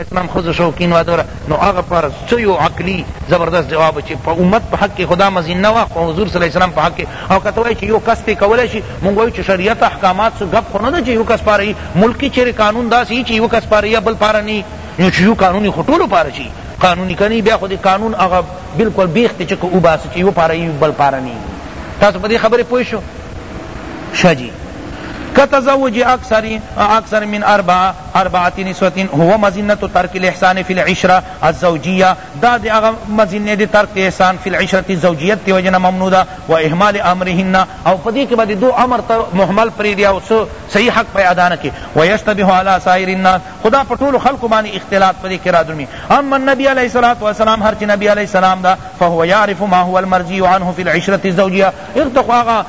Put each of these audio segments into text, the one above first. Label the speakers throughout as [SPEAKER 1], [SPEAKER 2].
[SPEAKER 1] اسلام خود شوقین و دوره نو هغه پر سیو عقلی زبردست جواب چې په امت په حق خدا مزین نه وا خو حضور صلی الله علیه وسلم په حق او کته وای چې یو کس په کولای شي مونږ وای چې شریعت احکامات سو غب خو نه چې یو کس پاره ملکی چیرې قانون داسي چې یو کس پاره بل پاره نه نو چې یو قانوني خټولو پاره شي قانوني کني بیا خو دې قانون هغه بالکل بیخت چې کو وباس چې یو پاره یو بل پاره نه تاسو په دې خبره پوه شو شاجی کتزوج اکثر اکثر من اربعه اربعة نسوة هو مظنة ترک الاحسان فی العشرة الزوجیة دا د هغه مظنه د ترک د احسان فی العشرة الزوجیة د وجې نه ممنوع ده و اهمال امرهن او په دې کې به د دوئ امر ته مهمل پرېږدي او څه صحیح حق پرې ادا نه کړي و یشتبه علی سائر الناس خو دا په ټولو خلقو باندې اختلاط په دې کې رادرومي اما النبی علیه الصلوة والسلام هر چې نبی علیه السلام ده فهو یعرف ما هو المرضی عنه فی العشرة الزوجیة هغه ته خو هغه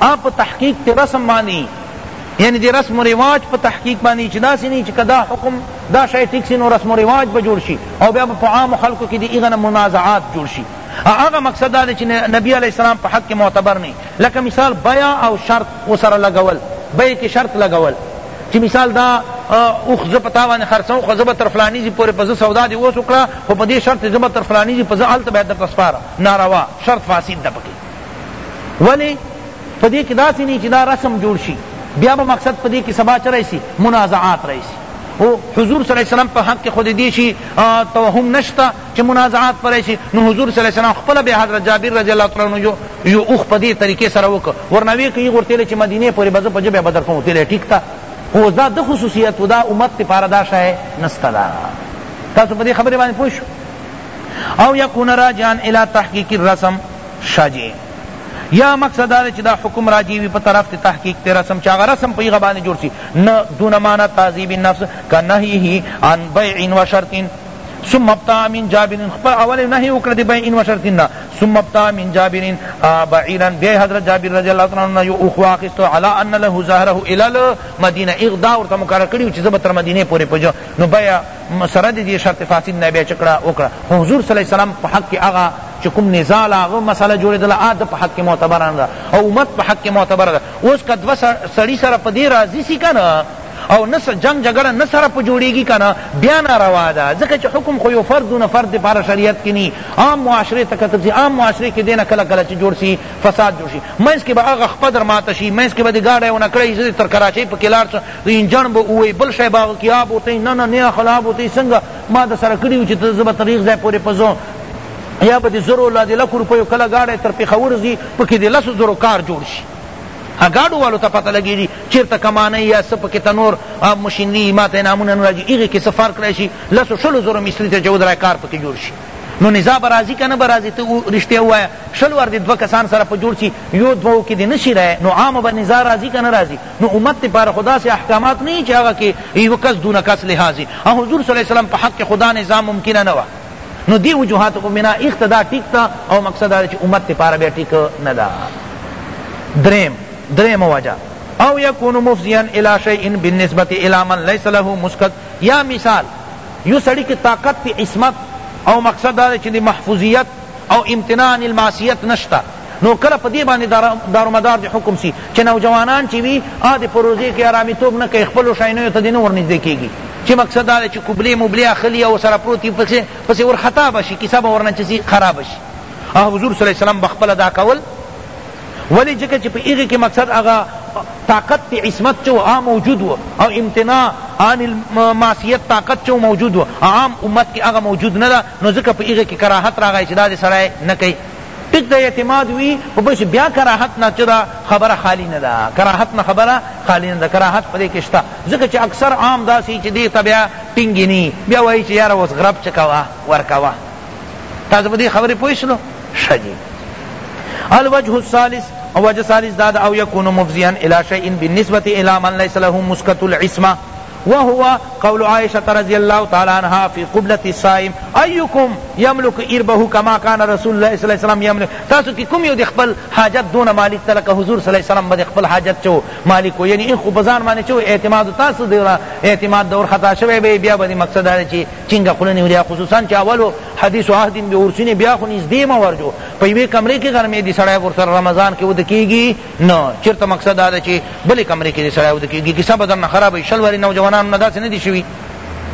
[SPEAKER 1] آ په تحقیق تی رسم باندی یعنی دی رسم و رواج په تحقیق باندی چی داسی نی چی که دا حکم دا شای ٹک سی نو رسم و رواج به جوړ شی او بیا په عام خلقو کی دی ایغه نه منازعات جوړ شی هغه مقصد دا چی نبی علیہ السلام په حق کی معتبر نی لکه مثال بیا او شرط وسره لګول بی کی شرط لګول چی مثال دا اوخ زه پتا باندې خرڅوم خو زه به تر فلاني ځي پورې په زه سودا دې اوس وکړه خو په دې شرط زه به تر فلاني ځي په زه هلته به یې درته سپارم ناروا شرط فاسد ده پکې ولی په دې کې داسې نه چې دا رسم جوړ شي بیا به مقصد په دې کې سبا چه رئیسی منازعات رئیسی او حضور صلی الله علیه وسلم په حق کې خود دې شي توهم نشته چې منازعات پر شي نو حضور صلی الله علیه وسلم خپل به حضرت جابر رضی الله تعالی عنہ یو اوخ په دې طریقې سره وک ورنوي کې ورته چې مدینه پورې بز په جبه بدر کوم ته ټیک تا او دا د خصوصیت دا امت ته پاره دا شای نستا دا تاسو په دې خبره باندې پوښ او یکون راجان الی تحقیق الرسم شه جی یا مقصد دا دی چی دا حکم راجع وی په طرف تی تحقیق تی رسم چی هغه رسم په هغه باندې جوړ سی نه دون معنی تعذیب النفس کنهیه عن بیع و شرط ثم ابتاع من جابر خبر اول نهی وکړه دی بین و شرط نه ثم ابتاع من جابر بعیرا بی حضرت جابر رضی اللہ تعالی عنہ یو اخو اخستو علی ان له ظهره الی المدینه اغدا ورته مقرر کړیو چې زبتر مدینه پورې پجو نو بیا سره د دې شرط فاسد نه بیا چې کړه وکړه خو حضور صلی الله علیه وسلم په حق کې هغه چې کوم نزاع له هغه مسله جوړېدله هغه د په حق کې معتبره نه ده او امت په حق کې معتبره ده اوس که دوه سړي سره په دې راضي سي که نه او نه جنګ جګړه نه سره په جوړیږي کنه بیا ناروا ده ځکه چې حکم خو یو فرد نه فرد لپاره شریعت کې ني عام معاشره ته کتل شي عام معاشره کې دینه کله کله چې جوړ شي فساد جوړ شي منځ کې به هغه خپدر ماته شي منځ کې به د ګاډی ونه کړی تر کراچۍ په کې لاړ ځینې جڼ به ووایي، بل شی به هغه کیاب وتی، نه نه نیا خلاب وتی، څنګه ما درسره کړي وو چې ته زه به تر یخ ځای پورې په ځو، یا به د زرو لا د لکو روپیو کله ګاډی تر پېښور ځي په کې د لسو زرو کار جوړ شي، ها ګاډو والو ته پته لګېږي چېرته کمانۍ یا څه په کې تنور او مشینري وي، ما ته یې نامونه نه راځي، هغې کې څه فرق راشي، لسو شلو زرو مصري ته چې ودرایه کار په کې جوړ شي، نو نزا به راځي که نه به راځي، ته رښتیا ووایه شل وار دې دوه کسان سره په جوړ شي یو دوو کې دې نه شي رایه، نو عامه به نزا راځي که نه راځي؟ نو امت ته پاره خدا سے احکامات نه چې هغه کې یو کس دون کس لحاظ او حضور صلی الله علیه وسلم په حق خدا نظام ممکن نه و نو دی وجوهات کو بنا اقتدا ټیک تا او مقصد دا چې امت ته پاره بیا ټیک نه دا دریم دریم وجہ او یکون مفزیا الی شیء بالنسبه الی من ليس له مسکت یا مثال یو سړی کی طاقت تی عصمت او مقصد دا چې محفوظیت او امتناع عن المعصیت نشته نو کله په دې باندې دارومدار د حکم سی چې نوجوانان چې وي هغه دې په روزې کې حرامیتوب نه کوي خپلو شینیو ته دې نه ورنږدې کېږي چې مقصد دا دی چې قبلې مبلې اخلي او سره پروت وي پسې پسې ورخطا به شي کیسه به ورنه چې خرابه شي حضور صلی الله علیه وسلم به خپله دا کول ولی ځکه چی په هغه کی مقصد هغه طاقت تی عصمت چو عام موجود و او امتناع عن المعصیت طاقت چو موجود و عام امت کی هغه موجود ندا نو ځکه په هغه کی کراهت راغی چی دا سړی نه کئ ټیک دا اعتماد وی خو بس بیا کراهت نه چدا خبر خالی نه دا کراهت نه خبر خالی نه دا کراهت پدې کې شته ځکه چې اکثر عام داسې چې دې تبع ټینګ نی بیا وایي چې یار اوس غرب چکوا ورکوا تاسو په دې خبرې پوه شلو ښه جي الوجه الثالث او وجه ثالث داد او يكون مفزيا الى شيء بالنسبه الى من ليس له مسكه العصمه وهو قول عائشة رضي الله تعالى عنها في قبلة الصائم أيكم يملك إربه كما كان رسول الله صلى الله عليه وسلم يملك تاسو کی کم یو د خپل حاجت دون مالک تلک حضور صلی الله علیه وسلم بده خپل حاجت چو مالک یعنی ان خو بزان معنی چو اعتماد تاسو دی اعتماد دور خطا شوی بیا بده مقصد دی ټینګه خوله نیولې ده خصوصا چې اول و حدیث عهد بعرسین بیا خو نږدې مه ورجو په یوې کمرې کې غرمې دې سړی ورسره رمضان کې وده کېږي نه چېرته مقصد دا ده چې بلې کمرې کې دې سړی وده کېږي کیسه به درنه خرابه وي شل وارې نوجوانانو نه داسې نه دي شوي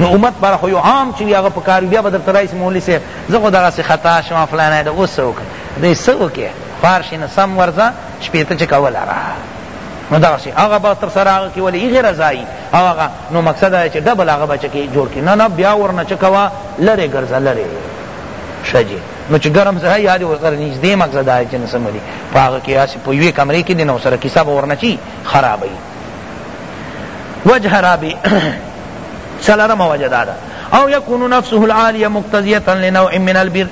[SPEAKER 1] نو امت پر خو یو عام چې هغه په کار بیا به درته راشي مولوي صاحب زه خو دغسې خطا شوم فلانی ده اوس څه وکړم دی څه وکړې خوار شي نه سم ورځه شپېته چې کوله را نو دغسې هغه به تر سره هغه کې ولې هغې رضایي او هغه نو مقصد دا چې ډبل هغه بچ کې جوړ کې نه نه بیا ورنه چکوا لره ګرځه لره شجی نو چې ګرم ځای یاد ورسره نږدې مقصد دا چې نه سمري پاغه کې اس په یوې کمرې کې دینه سره کیسه ورنه چی خرابې وجه رابی سلرم وجه دادا او یکون نفسه العالیه مقتضیه لنوع من البر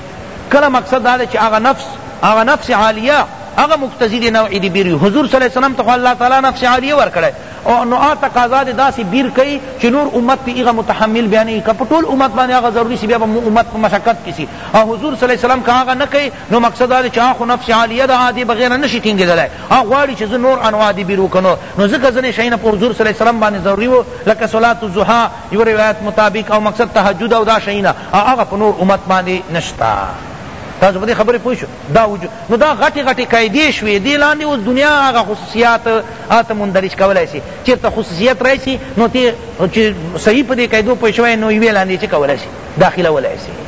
[SPEAKER 1] کله مقصد دا چې هغه نفس هغه نفس عالیه هغه مقتضی دی نوع دی بیر حضور صلی الله علیه وسلم ته الله تعالی نفس عالیه ورکړی او نو آ تقاضا دی داسی بیر کئی چی نور امت پی ایغا متحمل بیا نئی که په ټول امت باندی آغا ضروری سی بیا به مو امت په مشقت کی سی او حضور صلی اللہ علیہ وسلم که آغا نه کئی نو مقصد دا دی چی آ خو نفس عالیه ده آ دی بغیر نشی ټینګیدلای آ غواړی چی زه نور انواع دی بیر وکم نور نو ځکه ځنی شیونه په حضور صلی اللہ علیہ وسلم باندی ضروری وو لکه صلوة الضحی یو روایت مطابق او مقصد تهجد او دا شیونه او آغا په نور امت باندی نشته تاسو په دی خبری پوه شوئ دا وجود نو دا غټی غټی قاعدې شوې دې لاندې اوس دنیا هغه خصوصیات آته مندرج کولای شي چېرته خصوصیت راشي نو تی چې صحیح په دې قاعدو پوه شوی نو یوې لاندې چې کولای شي داخلولای شي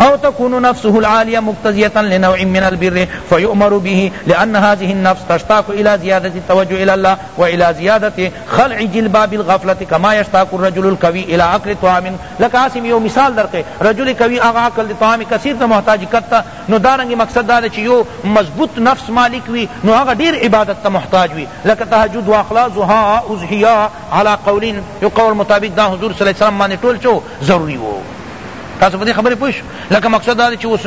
[SPEAKER 1] او تكون نفسه العالية مقتضية لنوع من البر فيؤمر به لأن هذه النفس تشتاق إلى زيادة التوجه إلى الله وإلى زيادة خلع جلباب الغفلة كما يشتاق الرجل القوي إلى أكل طعام لکه هسی می یو مثال درکړی رجل قوی هغه عقل دی طعام کثیر ته محتاج کت ته نو دارنګ مقصد دا دی چی یو مضبوط نفس مالک وی نو هغه ډیر عبادت ته محتاج وی لکه تهجد واخله ضحی اضحیه علی قولین یو قول مطابق دا حضور صلی الله علیه وسلم باندې ټول چو ضروری وو تاسو په دې خبرې پوه شو لکه مقصد دا دی چې اوس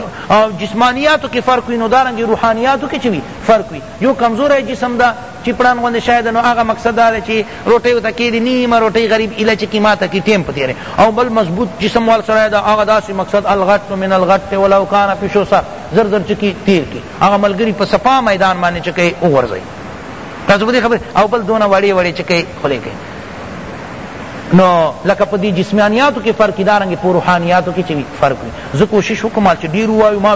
[SPEAKER 1] جسمانیاتو کې فرق وي نو دارنګې روحانیاتو کې چې وي فرق وي یو کمزوری جسم ده چی پړان غوندی شاید نو هغه مقصد دا دی چی روټیو ته کیدی نیمه روټی غریب ایله چی کیما ته کی ټیم په تیری او بل مضبوط جسم وال سړی دا هغه داسی مقصد الغت من الغت ولو کان پیشو سر زر زر چکی تیر کی هغه ملګری په صفا میدان باندې چکی وغورځی تاسو بده خبر او بل دونه وړی وړی چکی خلی کی نو لکه په دې جسمانیاتو کې فرق دارنګ په روحانیاتو کې چې فرق وي زه کوشش وکم چې ډیر وایو ما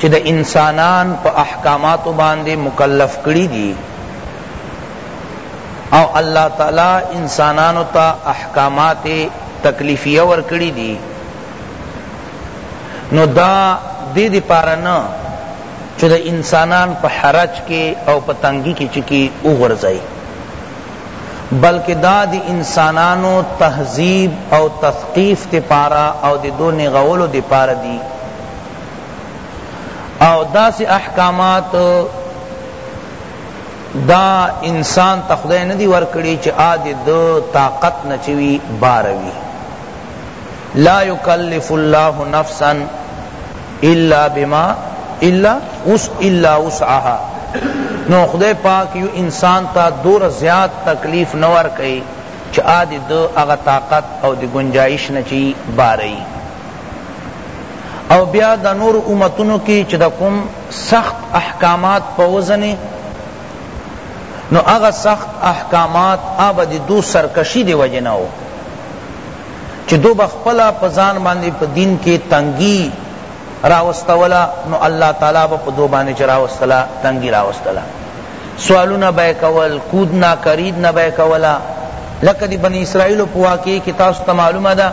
[SPEAKER 1] چی د انسانان په احکاماتو باندی مکلف کړی دی او الله تعالی انسانانو ته احکامات تکلیفیه ورکړی دی نو دا دی دی پاره نه چی د انسانان په حرج کی او په تنگی کی چکی او غرزائی بلکه دا د انسانانو تهذیب او تثقیف د پاره او د دو نېغولو د پاره دي او داسې احکامات دا انسان ته خدای ندی ورکړي چې آ د طاقت نه چوي باروي لا يکلف الله نفسا الا بما الا وس الا وسعها نو خدای پاک یو انسان تا دور زیات تکلیف نور کئی چه آدی دو اغا طاقت او دی گنجائش نچی بارئی او بیا د نور امتونو کی چه دا کم سخت احکامات پوزنی نو اغا سخت احکامات آبا دی دو سرکشی دی وجنو چی دو به خپله په ځان باندی په دین کی تنګی راوستوله نو الله تعالی به په دو باندی چه راوستله تنګی راوستله سوالونه به کول کودنا کریدنا به کولا لکه دی بنی اسرائیل په واقعی کی تاسو ته معلومه ده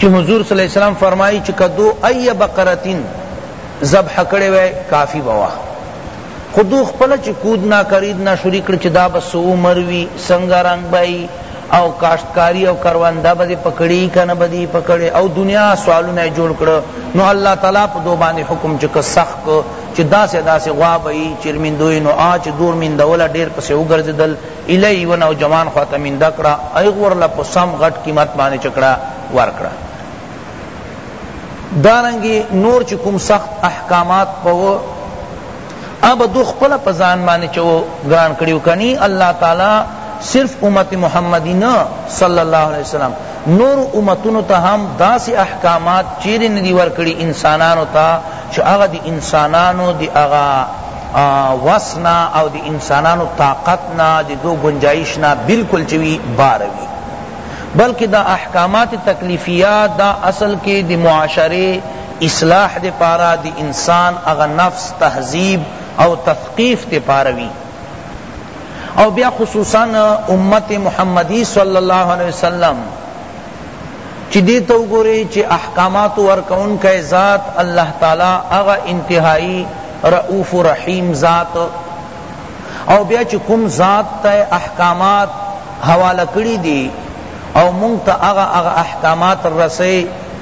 [SPEAKER 1] چی حضور صلی الله علیه وسلم فرمایی چی کدو ای بقرتین ذبح کړي وای کافی بوا خودو خپل چې کود نا کرید نا شریک کړ چې دا بس عمر وی څنګه رنگ بای او کاشتکاری او کرونده به دی پکړی کنه به دی پکړی او دنیا سوالونه جوړ کړ نو الله تعالی په دو باندې حکم چک سخت کو چې داسې داسې غوا به یې چرمندوی نو آ چې دور مندوله ډېر پسې وګرځېدل ایله یوه نوجوان خواته منده کړه هغه ورله په سم غټ قیمت باندې چه کړه ورکړه دارنګې نور چې کوم سخت احکامات په هغه به دو خپله په ځان باندې چه ګران کړی وو کنی الله تعالی صرف امت محمدی نه صلی الله علیه وسلم نور امتونو ته هم داسی احکامات چیرې ندی ورکړی انسانانو ته چه هغه دی انسانانو دی هغه وسنا او دی انسانانو طاقت نا دی دو گنجائش نا بالکل چوی باروی بلکہ دا احکامات تکلیفیہ دا اصل کے دی معاشرے اصلاح دی پاره دی انسان هغه نفس تهذیب او تثقیف دی پاره وی او بیا خصوصا امت محمدی صلی اللہ علیہ وسلم چی دیتا گوری چی احکامات ورکون کا ذات اللہ تعالی اغا انتہائی رعوف و رحیم ذات او بیا چی کم ذات تا احکامات حوالہ کری دی او منگ تا اغا اغا احکامات رسی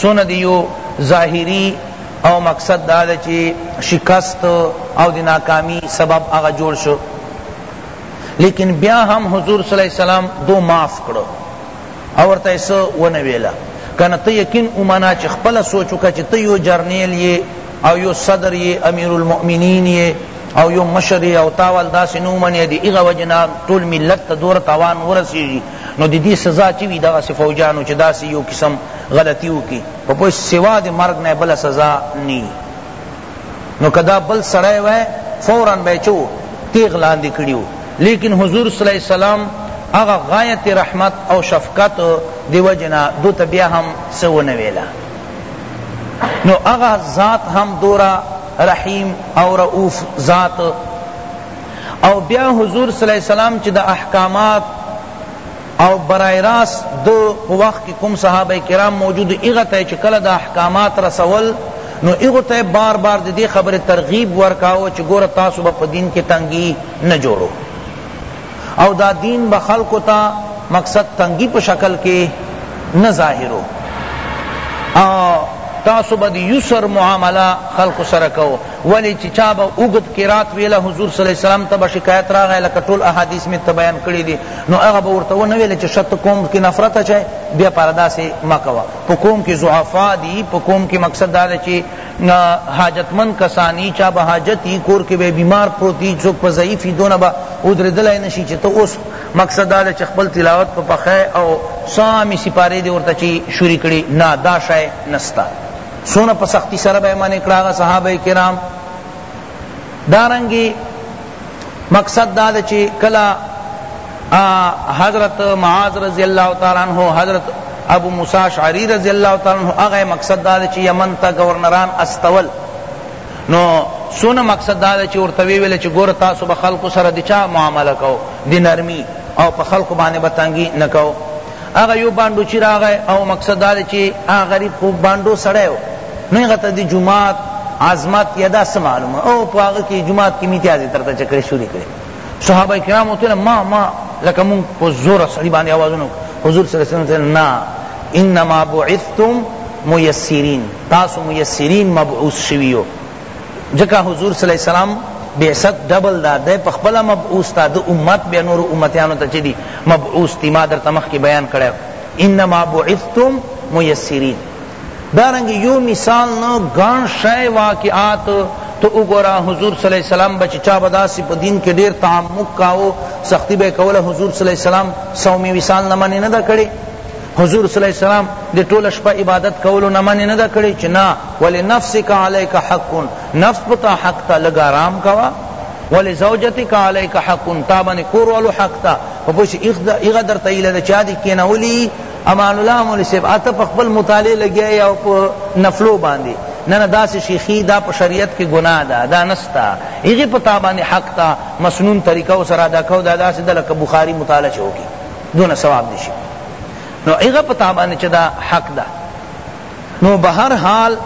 [SPEAKER 1] څو نه دیو ظاهری او مقصد دا ده چی شکست او دی ناکامی سبب اغا جوړ شو لیکن بیا هم حضور صلی اللہ علیہ وسلم دو معاف کرو او ورته یې څه ونه ویله کنه ته یقین ومنه چې خپله سوچ وکړه چې ته یو جرنیل یې او یو صدر یې امیرالمؤمنین یې او یو مشر او تاول داسې نه ومنې د هغه وجې نه ټول ملت ته دوره تاوان ورسېږي نو د دې سزا چی وی دغه فوجانو چې داسې یو قسم غلطی وکي په پوه سوا د مرګ نه بل سزا نی نو کدا بل سړی وای فورا به چو تیغ لاندې کړیو لیکن حضور صلی الله علیه وسلم هغه غایت رحمت او شفقت دی وجنا دو تبیا هم سو نه ویلا نو هغه ذات هم دورا رحیم او رؤوف ذات او بیا حضور صلی الله علیه وسلم چې د احکامات او برای راس دو په وخت کې کوم صحابه کرام موجود ایغه ته چې کله د احکامات رسول نو ایغه ته بار بار د دې خبره ترغیب ورکاو چې ګوره تاسو په دین کې تنګي نه جوړو او دا دین به خلکو ته مقصد تنګي په شکل کې نه ظاهرو او تاسو به یسر معامله خلق سره کو ولی چی چا به اوږد قرات ویله حضور صلی الله علیه وسلم ته به شکایت راغی لکه ټول احادیث می ته بیان کړی دی نو هغه به ورته ونه ویل چی شه ته قوم کی نفرت اچای بیا پر داسی مه کوه په قوم کی ضعفا دی په قوم کی مقصد دا ده چی حاجتمند کسانی چا به حاجت یی کور کی به بیمار پروت دی څوک په ضعیف دونه به ودرېدلای نشي چې ته اوس مقصد دا چې خپل تلاوت په پخه او سامي سپاره دې ورته چې شروع کړي نه دا شای نستا سونه په سختی سره به منع کړه صحابه کرام دارنګي مقصد دا ده چې کلا حضرت معاذ رضی الله تعالی عنہ حضرت ابو موسی اشعری رضی الله تعالی عنہ هغه مقصد دا ده چې یمن ته گورنران استول نو سونه مقصد دا ده چې ورته ویل چې ګور تاسو به خلکو سره د چا معامله کو د نرمي او په خلکو باندې بتنګي نکاو هغه یو بانډوچی راغی او مقصد دا دی چی هغه غریب خو بانډو سړی و نو هغه ته دی جومات عظمت یا دا څه معلومه او په هغه کی جومات کی میتیازی ترته چکړی شروع کړی صحابه کرام وتل ما ما لکه مون په زور سړی باندې آوازونه حضور صلی الله علیه وسلم ته نا انما بعثتم میسرین تاسو میسرین مبعوث شویو ځکه حضور صلی الله علیه وسلم بعثت ډبل دا دی په خپل مبعوث تا د امت بیا نور امتیانو ته چدي مبعوث تی ما در تمخ کی بیان کړو انما بعثتم میسرین دارنګ یو مثال نو غن شای واقعات تو وګورا حضور صلی الله علیه وسلم بچ چا بداسی په دین کې ډیر تعمق کاو سختی به کوله حضور صلی الله علیه وسلم صوم وصال نه منی نه دا کړي حضور صلی الله علیه وسلم د ټوله شپه عبادت کولو نه منع نه ده کړې چې نه ولنفسک علیک حق نفس پتا حق تا لږ آرام کوه ولزوجتک علیک حق تا باندې کور والو حق تا پوښ ایغه درته ایله د چا دي کینولی امان الله مولوی صاحب اته په خپل مطالعه لګیا او په نفلو باندې نه نه داسې شیخی دا په شریعت کې ګناه ده دا نستا هغه په تا باندې حق تا مسنون طریقه سره دا کو دا داسې د لکه بخاری مطالعه چوکي دونه ثواب نشي نو هغه پتا باندې چې دا حق ده نو به هر حال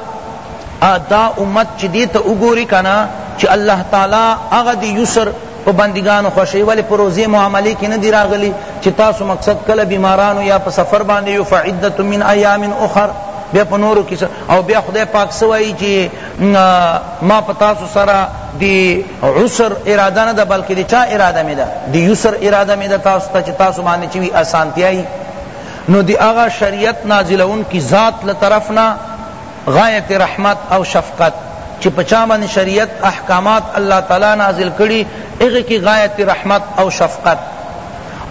[SPEAKER 1] دا امت چې دې ته وګوري کنه چې الله تعالی هغه دی یسر په بندگانو خوشی ولی پر روزی معاملې کې نه دی راغلی چې تاسو مقصد کله بیمارانو یا په سفر باندې یو فعدت من ایام اخر بیا په نورو کې او بیا خدای پاک سوایي چې ما په تاسو سره د عسر اراده نه ده بلکې د چا اراده مې ده د یسر اراده مې ده تاسو ته چې تاسو باندې چې وي اسانتیا یي نو د هغه شریعت نازلونکي ذات له طرف نه غایت رحمت او شفقت چې په چا باندې شریعت احکامات الله تعالی نازل کړي هغه کې غایت رحمت او شفقت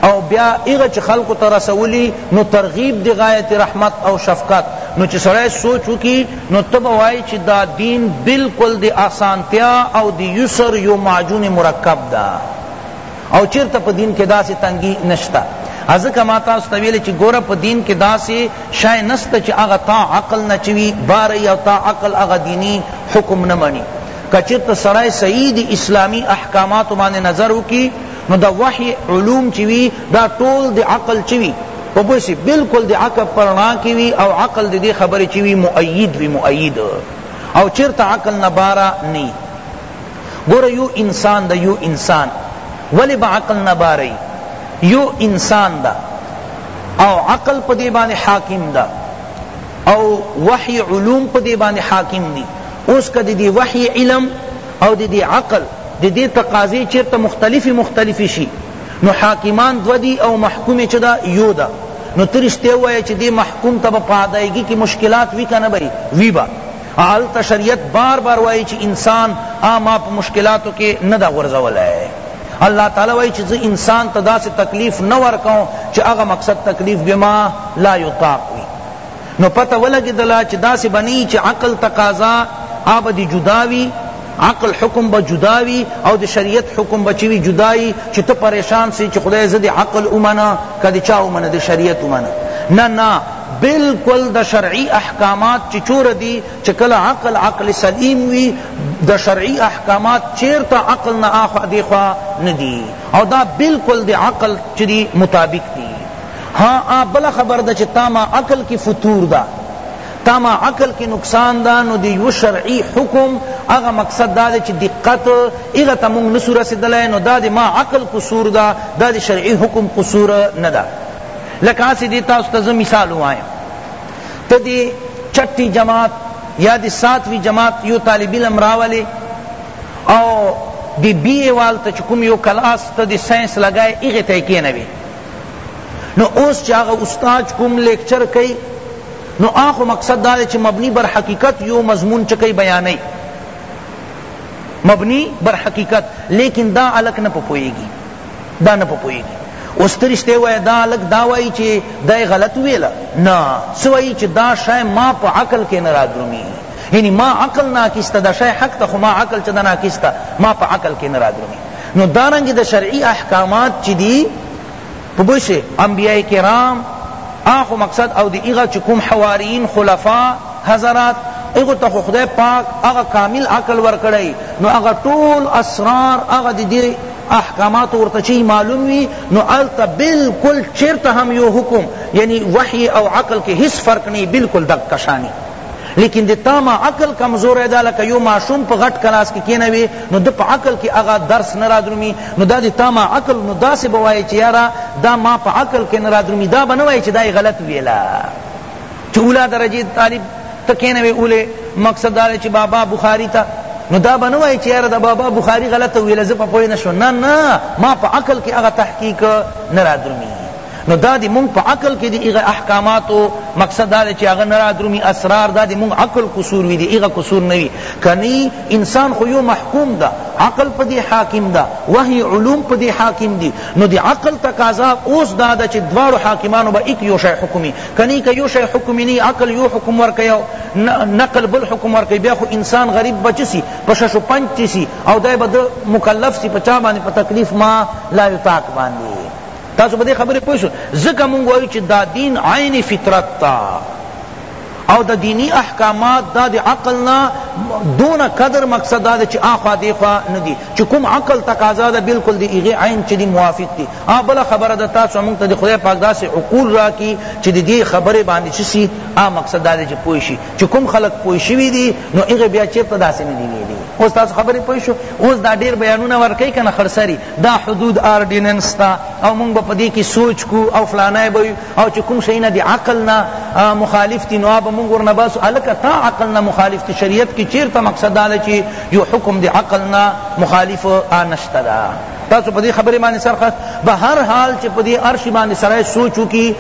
[SPEAKER 1] او بیا هغه چی خلقو ته رسولی نو ترغیب دی غایت رحمت او شفقت نو چی سړی سوچ وکی نو ته به وایی چی دا دین بلکل دی آسانتیا او دی یسر یو معجون مرکب ده او چیرته په دین کی داسی تنگی نشته ازکه ما تاسو ته ویلی چی ګوره په دین کی داسی شای نسته چی هغه تا عقل نه چوی باری او تا عقل هغه دینی حکم نه منی کچرت سړی صحیح دی اسلامی احکامات باندې نظر وکي نو د وحی علوم چی وی دا ټول د عقل چی وی په پوه سی بالکل د عقل پر رڼا کی وی او عقل د دې خبرې چی وی مؤید وی مؤید او چرته عقل نه بارا نی ګوره یو انسان دا یو انسان ولی با عقل نه باری یو انسان دا او عقل په دې باندې حاکم دا او وحی علوم په دې باندې حاکم دی اوس کدی دی وحی علم او د دې عقل د دې تقاضې چېرته مختلفې مختلفې شي نو حاکمان دوه دي او محکوم یې چه ده یو ده نو ته رښتیا ووایه چه دې محکوم ته به په ادایګي کې مشکلات وي که نه به وي به هلته شریعت بار بار وایي چه انسان آ ما په مشکلاتو کې نه ده غورځولی اللہ تعالی وای چیز انسان تدا سے تکلیف نہ ورکاؤں چ اغا مقصد تکلیف بما لا یطاق وی نو پته ولګیدله چی داسی به نه چی عقل تقاضا آ به دی جدا وی عقل حکم به جدا وی او د شریعت حکم به چی وی جدا یی چی ته پریشان سی چی خدای زه د عقل ومنه که د چا ومنه د شریعت ومنه نه نه بالکل د شرعی احکامات چی چور دی چی کله عقل عقل سلیم وی د شرعی احکامات چیرته عقل نه آخوا دیخوا ندی او دا بالکل د عقل چی مطابق دی ها آ بله خبر ده چه تا ما عقل کی فتور ده تا ما عقل کی نقصان ده نو دی یو شرعی حکم اغا مقصد دا ده چه دقت اغا تا مونگ نسو رسدل ہے نو دا دی ما عقل قصور ده دا دی شرعی حکم قصور ندا لکه اسی دی تاسو ته مثال وایم ته دی چټی جماعت یا دی ساتوی جماعت یو طالب علم راولی او دی بی ای وال ته کوم یو کلاس ته دی ساينس لګای ایغه ته کینوی نو اوس چې هغه استاد کوم لیکچر کوي نو آخو مقصد دا چې مبنی بر حقیقت یو مضمون چکی بیانی مبنی بر حقیقت لیکن دا علک نه پپویگی دا نه پپویگی اوس ترشته وای دا علک دا وای چې دا غلط ویلا نه سوای چې دا شای ما په عقل کې نه رادرومی یعنی ما عقل ناقص ته دا شای حق ته خو ما عقل چه دا ناقص ته ما په عقل کې نه رادرمي نو دارنګ د شرعي احکامات چې دي په بوشه انبیاء کرام اخو مقصد او دی ایغا چکم حوارین خلفاء حضرات ایغو تا خدای پاک اغا کامل عقل ورکڑی نو اغا طول اسرار اغا دی دی احکامات ورته چی معلوم وی نو التا بالکل چرته هم یو حکم یعنی وحی او عقل کې هیڅ فرق نه بالکل دک کشانی لیکن د تا ما عقل کمزور ده لکه یو ماشوم په غټ کلاس کې کینوي نو د په عقل کې هغه درس نه رادرومي نو دا د تا ما عقل نو داسې به وایي چې یاره دا ما په عقل کې نه رادرومي دا به نه وایي چې دا یې غلط ویله چې اولا درجې طالب ته کینوي اوله مقصد دا چې بابا بخاری ته نو دا به نه وایي چې یاره د بابا بخاری غلط ویله زه په پوه نه شو نه نه ما په عقل کې هغه تحقیق نه رادرومي نو دا دی مونږ په عقل کی دی هغه احکاماتو مقصد دا دی چی هغه نه را درومی اسرار دا دی مونږ عقل قصور وی دی هغه قصور نه وی کنی انسان خو یو محکوم ده عقل په دی حاکم ده وحی علوم په دی حاکم دی نو دی عقل تقاضا اوس دا ده چی دواړو حاکمانو به ایک یو شی حکمی کنی که یو شی حکمی نی عقل یو حکم ورکی او نقل بل حکم ورکی بیا خو انسان غریب بچ سی په شش و پنج سی او دای به مکلف سی په چا باندې په تکلیف ما لا یطاق باندې تاسو په دې خبرې پوه شئ ځکه مونږ وایو چې دا دین عین فطرت تا او د دینی احکامات دا د عقل نه دون قدر مقصد دا چې آخوا دیخوا نه دي چې کوم عقل تقاضا ده بالکل دی هغه عین چې دی موافق دي ا بل خبره ده تاسو مونږ ته د خدای پاک داسې عقول راکړي چې د دې خبرې باندې چې سي ا مقصد دا چې پوه شي چې کوم خلق پوه شوي دي نو هغه بیا چیرته داسې نه دی ویلي اوس تاسو خبرې پوه شو اوس دا ډیر بیانونه ورکړي کنه خرسري دا حدود آرډیننس تا او مونږ به پدی کی سوچ کو او فلانای به او چې کوم شینا دی عقل نه مخالف تی نو به مونږ ورنه باسو الکه تا عقل نه مخالف تی شریعت کی چیرته مقصد دا چې یو حکم دی عقل نه مخالف آنشته دا تاسو پدی خبره باندې سرخه به هر حال چې پدی ارش باندې سره سوچو کی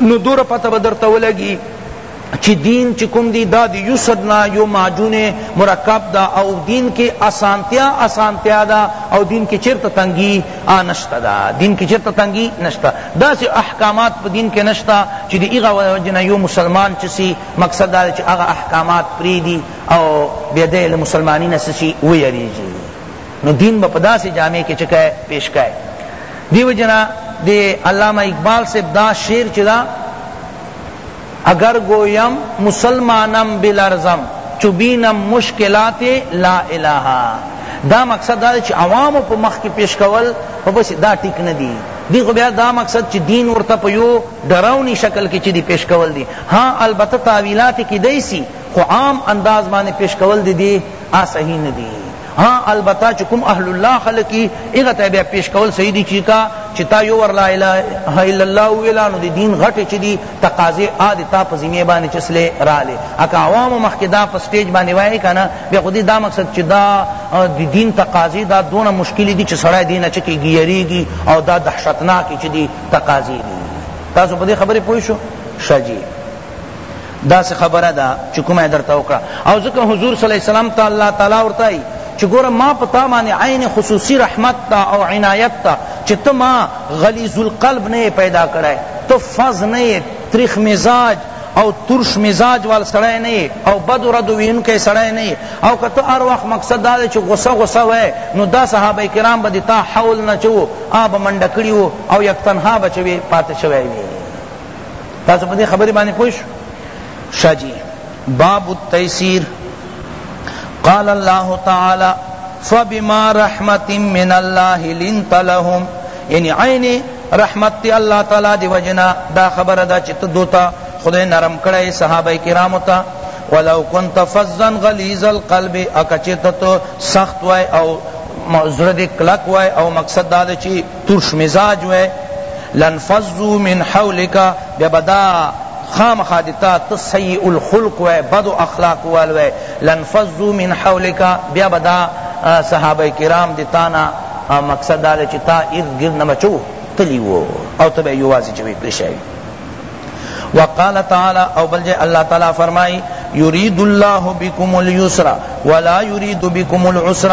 [SPEAKER 1] نو دور پته بدرته ولګي چی دین چی کوم دی دا دی یسر نا یو معجون مرکب دا او دین کی اسانتیا اسانتیا دا او دین کی چرت تنگی نشتا دا دین کی چرت تنگی نشتا دا سی احکامات پا دین کی نشتا چی دی اغا وجنا یو مسلمان چسی مقصد دا چی اغا احکامات پریدی او بیدیل مسلمانین سسی ویریجی نو دین با پدا سی جامع کی چکے پیش کئے دیو جنا دی علامہ اقبال سے دا شیر چی دا اگر گویم مسلمانم بلرزم چو بینم مشکلات لا الہ دا مقصد دا چی عوامو په مخ کی پیش کول خو بس دا ټیک ندی دی خو بیا دا مقصد چی دین ورته په یو ډراونی شکل کی چی دی پیش کول دی ها البته تاویلات کیدای سی خو عام انداز باندې پیش کول دی دی آ صحیح ندی ها البته چې کوم اهل الله خلق یې هغه ته بیا پیش کول صحیح دي چې کا چې تا یو ور لا اله الا الله ویلا نو د دین غټې چې دي تقاضې آ د تا په ذمه باندې چې سلې رااله اکه عوام مخکې دا په سټیج باندې وایي کنه بیا خو دې دا مقصد چې دا د دین تقاضې دا دونه مشکل دي چې سړی دینه چې کېږي یریږي او دا دهشتناک چې دي تقاضې دي تاسو په دې خبرې پوه شو شجی داسې خبره ده چې کومه یې درته وکړه او ځکه حضور صلی الله علیه وسلم ته الله تعالی ورته وایي چې ګوره ما په تا باندې عین خصوصي رحمت تا او عنایت تا چې ته ما غلیظ القلب نه پیدا کړی ته فض نه تریخ مزاج او ترش مزاج وال سړی نه او بد رد وینکه سړی نه او کته هر وخت مقصد دا چې غصه غصه وای نو دا صحابه کرام به تا حول نه چو آب منډکړیو او یک تنها بچوي پات شوی وی تاسو په دې خبرې باندې پوه شو شاجی باب التيسير قال الله تعالى فبما رحمت من الله لنت لهم یعنی عین رحمت تی اللہ تعالی دی وجنا دا خبر دا چت دوتا خدای نرم کړی صحابه کرامو ته ولو كنت فظا غليظ القلب اکچت تو سخت وای او زړه دې کلک وای او مقصد دا چې ترش مزاج وی لانفضوا من حولک بیا به دا خامخا د تا ته سیء الخلق وی بدو اخلاقو وال وی لانفضوا من حولک بیا به دا صحابه کرام د تا نه مقصد دا دی چې تا ارد ګرد نه به چو تلی وو او ته به یوازې چوی پرې شوی وقال تعالی او بل جے اللہ تعالی فرمائی یرید اللہ بکم اليسر ولا یرید بکم العسر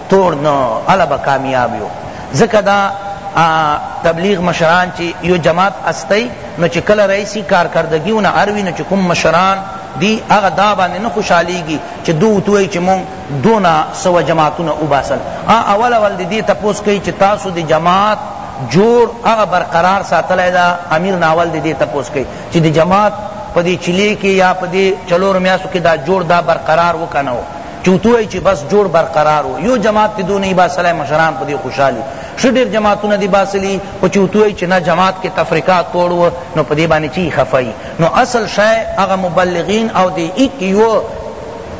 [SPEAKER 1] تور نو اله به کامیاب یو ځکه دا تبلیغ مشران چی یو جماعت استی نو چی کله رئیسی کارکردگیونه اروی نو چی کوم مشران دی هغه دا باندې نه خوشحالیږي چې دو توی چې مونږ دونه سوه جماعتونه وباسل اول اول دی دې تپوس کوي چې تاسو د جماعت جوړ هغه برقرار ساتلی دا امیر ناول دی دې تپوس کوي چې د جماعت پدې چلی کې یا پدې چلور میاسو کې دا جوړ دا برقرار وکنه چوتو وایی چی بس جوړ برقرار وو یو جماعت تی دو نی باسلای مشران پدی خوشحال یو ښه ډیر جماعتونه دی باسلی خو چوتو وایی چی نه جماعت کی تفرقه توړ وو نو پدی باندی چی خفه یی نو اصل شای هغه مبلغین او دی ایک یو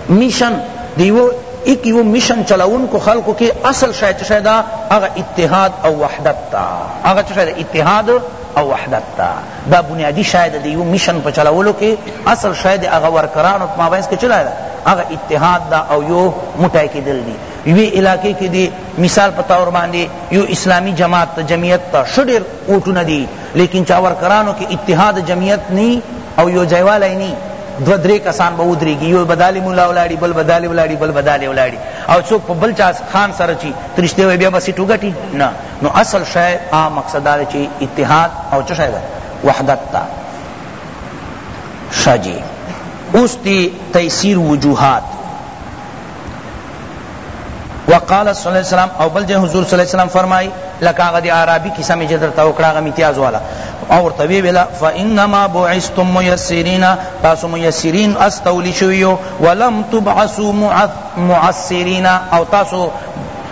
[SPEAKER 1] میشن دی یو ایک یو میشن چلونکو خلقو کی اصل شای چه شای دا هغه اتحاد او وحدت تا هغه چه شای دا اتحاد او وحدت تا دا بنیادی شای ده د یو مشن په چلولو کې اصل شای د هغه ورکرانو په مابینځ کې چه ده هغه اتحاد ده او یو موټی کېدل دي یوې علاقې کې دي مثال په طور باندې یو اسلامي جماعت ته جمعیت ته ښه ډېر ووټونه دي لیکن چا ورکرانو کې اتحاد جمعیت نی او یو ځایوالی نی دو درې کسان به ودرېږي یو به دالې مولا ولاړي بل به دالې ولاړي بل به دالې ولاړي او څوک په بل چا خان سره چی ترشته وي بیا به سیټ وګټي نه نو اصل شی هغه مقصد دا دی چی اتحاد او چه شی ده وحدت تا شجی اوس دی تیسیر وجوهات وقال صلی الله علیه وسلم او بل جه حضور صلی الله علیه وسلم فرمای لکه هغه دی عربی کیسه می جدر تا وکړه هغه امتیاز والا او ورتوی ویلا فانما بعثتم ميسرين تاسو ميسرين استولی شویو ولم تبعثوا معسرين او تاسو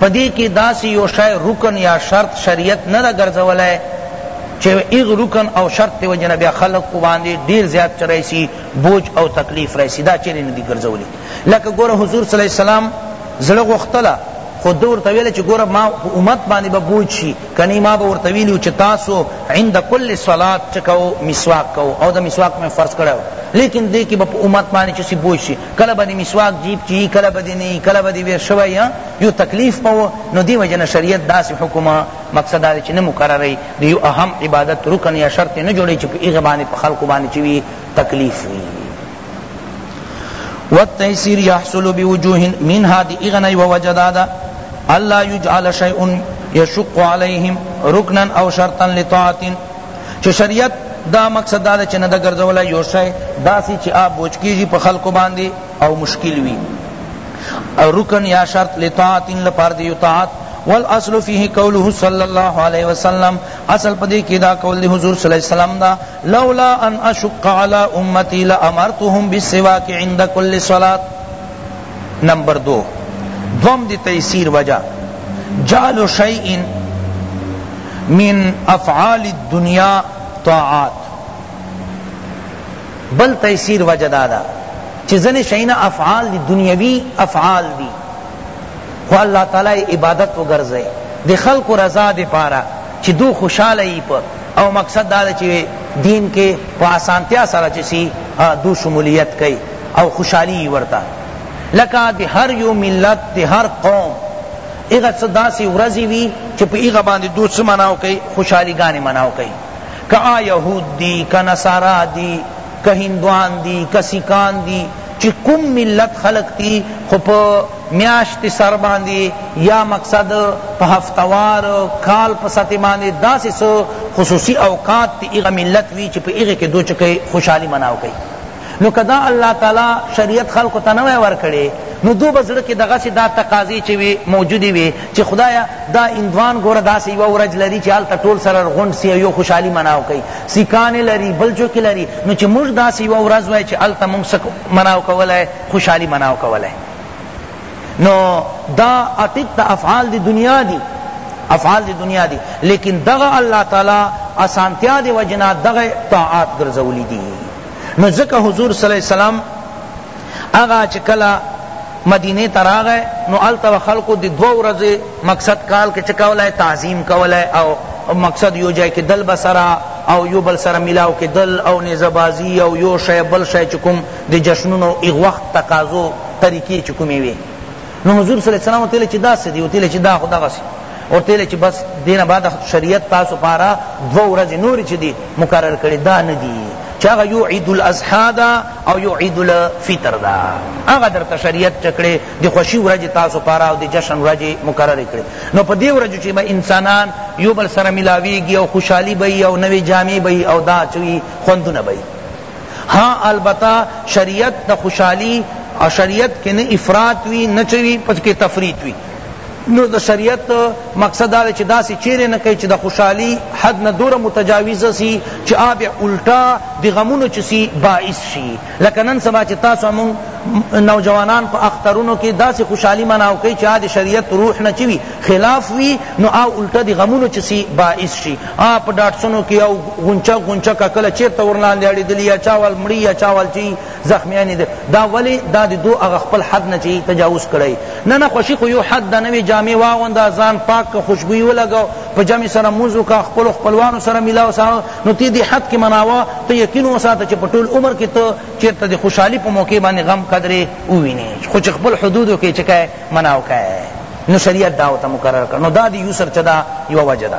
[SPEAKER 1] په دې کې داسې یو شی رکن یا شرط شریعت نه ده ګرځولی چې ایغ رکن او شرط دی وجنه بیا خلق کو باندې ډیر زیات چرایسی بوج او تکلیف رایسی دا چیرې نه دی ګرځولی لکه ګوره حضور صلی الله علیه وسلم زړه غختله خو دو ورته ویل چې ګوره ما امت باندې به بوج شي کنی ما به ورته ویلو چې تاسو عند کل صلات چکو مسواک کو او د مسواک مې فرض کړو لیکن دې کې به امت باندې چې بوج شي کله به دی مسواک جیب کی یی کله به دی نه یی کله به دی ویر شوی یا یو تکلیف به و نو دی وجه نه شریعت داسی حکم مقصد دا چې نه مقرره دی یو اهم عبادت رکن یا شرط نه جوړی چې په هغه باندې په خلق باندې چې وی تکلیف وی والتيسير يحصل بوجوه من هذه اغنى ووجدادا الا يجعل شيء يشق عليهم ركنا او شرطا لطاعه چه شریعت دا مقصد دا ده چه نده گرزولا یو شای داسی چه آب بوچ کیجی پا خلق باندی او مشکل وی رکن یا شرط لطاعت ان لپار دی اطاعت والاصل فيه قوله صلی اللہ علیہ وسلم اصل پدی کی دا قول دی حضور صلی اللہ علیہ وسلم دا لولا ان اشق علی امتی لامرتهم بالسواک عند كل صلاة نمبر دو دوم دی تیسیر وجہ جعل شیئن من افعال الدنیا طاعات بل تیسیر وجہ دادا چی زن شیئن افعال دی دنیاوی افعال دی خو اللہ تعالی عبادت و گرزے دی خلق و رضا دی پارا چی دو خوشحال ای پر او مقصد دادا چی دین کے پا آسانتیا سارا چی سی دو شمولیت کئی او خوشحالی یی ورته لکه د هر یو ملت د هر قوم هغه څه داسی ورځی وی چه په هغه باندی دوی څه مناو کئی خوشحالی گانی مناو کئی که آ یهود دی که نصارا دی که هندوان دی که سیکان دی چه کوم ملت خلق تی خو په میاشت سر باندی یا مقصد په هفتوار کال په سطح باندی داسی څه خصوصی اوقات تی هغه ملت وی چه په هغه کی دوی چه کئی خوشحالی مناو کئی نو که دا الله تعالی شریعت خلقو ته نه وای ورکړی نو دو به زړه کی دغسی دا تقاضی چی وی موجودی وی چی خدایا دا هندوان ګوره داسی یوه ورځ لری چی هلته ټول سره غونډ سی او یو خوشحالی مناو کئی سیکان لری بل جو کی لری نو چی موږ داسی یوه ورځ وای چی هلته موږ سه مناو کولای خوشحالی مناو کولای نو دا اټیک تا افعال دی دنیا دی افعال دی دنیا دی لیکن دغه الله تعالی اسانتیا دی وجنا دغه طاعات ګرځولی دی نو ځکه حضور صلی الله علیه وسلم هغه چې کله مدینه ته راغی نو هلته به خلکو د دوه ورځې مقصد کال کې چې کولی تعظیم کولی او مقصد یو جای کې دل بسره او یو بل سره ملاو کې دل او نزبازی او یو شی بل شی چې کوم د جشنونو ایغ وخت تقاضو طریقې چې کومې وي نو حضور صلی الله علیه وسلم ته چې دا سدي او ته چې دا خدا غسي ورته ویل چې بس دینه بعد شریعت تاسو پاره دوه ورځې نورې چې دي مقرر کړي دا نه دي چې هغه یو عید الاضحی ده او یو عید الفطر ده هغه درته شریعت چکړي د خوشي ورځې تاسو پاره او د جشن ورځې مقرر کړي نو په دې ورځو چې به انسانان یو بل سره ملاویږي او خوشحالي به او نوې جامې به او دا چوي خوندونه به ہاں البتہ شریعت دا خوشحالی اور شریعت کے نے افراد ہوئی نہ چوی پس کے تفریط ہوئی نو د شریعت مقصد دا چې داسې چیرې نه کوي چې د خوشحالی حد نه دوره متجاوز سی چې آب الټا د غمونو چې سی باعث شي لکه نن سبا چې تاسو مون نوجوانان په اخترونو کې داسې خوشحالی مناو کوي چې د شریعت روح نه چوي خلاف وي نو او الټا د غمونو چې سی باعث شي آ په ډاټسونو کې او غونچه غونچه ککل چیرته ورلاندې اړېدلی یا چاول مړی یا چاول چی زخمیانی دی دا ولی دا دی دو هغه خپل حد نه چی تجاوز کړی نه نه خوشی خو یو حد ده نوی جامع واغونده ځان پاک که خوشبوی ولګاو په جمع سره موزو کا خپل خپلوانو سره ملاو سره نو تی دی حد کی مناوا ته یقین وساته چی په ټول عمر کی ته چیرته دی خوشحالی په موقع باندې غم قدرې وویني خو چې خپل حدودو کې چکه مناو کای نو شریعت دا ته مقرر کړ نو دا دی یو سر چدا یو وجدا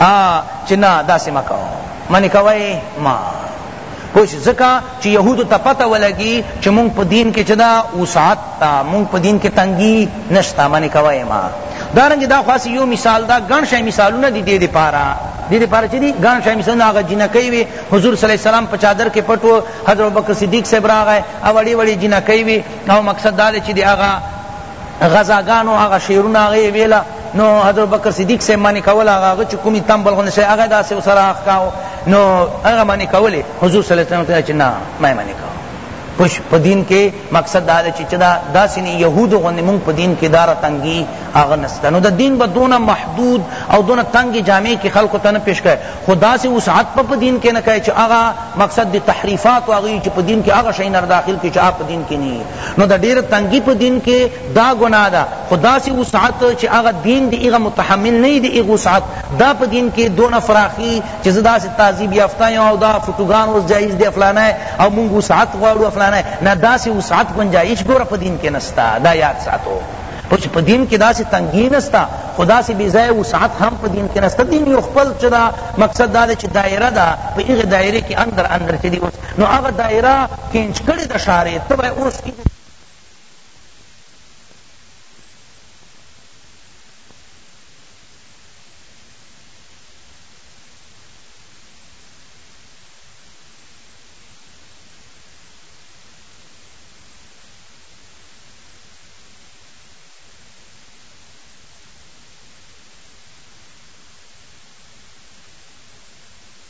[SPEAKER 1] ا چې نه داسې مه کوه منې کوی ما پوه شو ځکه چې یهودو ته پته ولګي چې مونږ په دین کې چې دا وسعت تا مونږ په دین کې تنګي نشته منې کوی ما دارنګه دا خاص یو مثال دا ګڼ شای مثالونه دي دې لپاره دې لپاره چې دي ګڼ شای مثالونه هغه جنکۍ وي حضور صلی الله علیه وسلم په چادر کې پټ و حضرت ابوبکر صدیق صاحب راغی او وړي وړي جنکۍ وي او مقصد دا دی چې دی هغه غزاګانو هغه شعرونه هغه یې ویل نو حضرت بکر صدیق صاحب منې کول هغه هغه چې کومې تمبل غوندې شی هغه داسې ورسره اخکاو نو هغه منې کولې حضور صلی الله علیه وسلم ته چې نه ما یې منې کاوه پوش په دین کې مقصد دا دی چې دا داسې نه یهودو غوندې مونږ په دین کې داره تنګي هغه نسته نو د دین به دونه محدود او دونه تنګې جامع کې خلکو ته نه پیش کړي خو داسې وسعت په په دین کې نه کوي چې هغه مقصد د تحریفات او هغوی چې په دین کې هغه شی نه داخل کړي چې هغه په دین کې نه نو د ډیر تنګی په دین کی دا ګناه ده خو داسی وسعت چی هغه دین دی هغه متحمل نه وی دی هغه وسعت دا په دین کی دونه فراخی چی زه داسی تهذیب یافته یم او دا فوټوګان اوس جایز دی فلانه او مونږ وسعت غواړو فلانه نه داسی وسعت گنجایش ګوره په دین کی نسته دا یاد ساتو پچ په دین کې داسې تنګی نستا خدا سے بی ځای وسعت هم په دین کې نستا دین یو خپل چدا مقصد دا چې دایره دا په هغه دایره کې اندر اندر چې دی اوس نو هغه دایره کینچ کړی د شارې ته به اوس کی